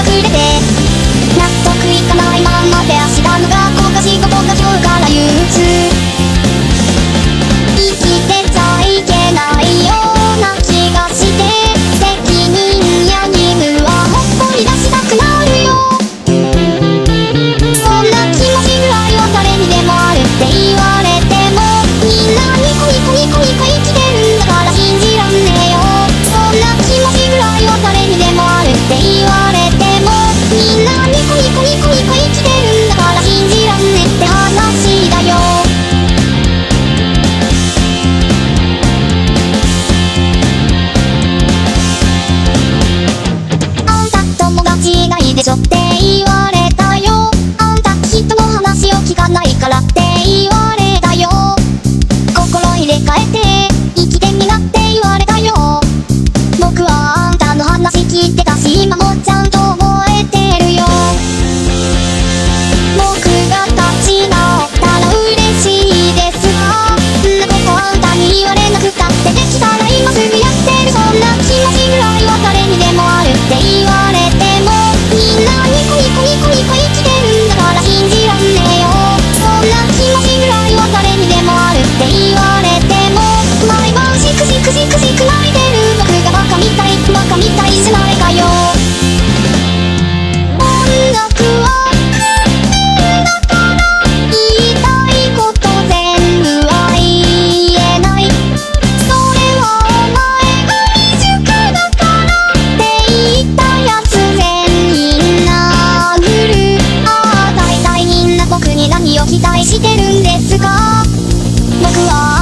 納得いかないままで明日の学校か仕事が今日から憂鬱愛してるんですか僕を